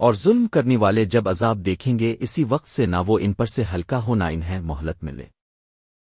اور ظلم کرنے والے جب عذاب دیکھیں گے، اسی وقت سے نہ وہ ان پر سے ہلکا ہو نہ انہیں مہلت ملے۔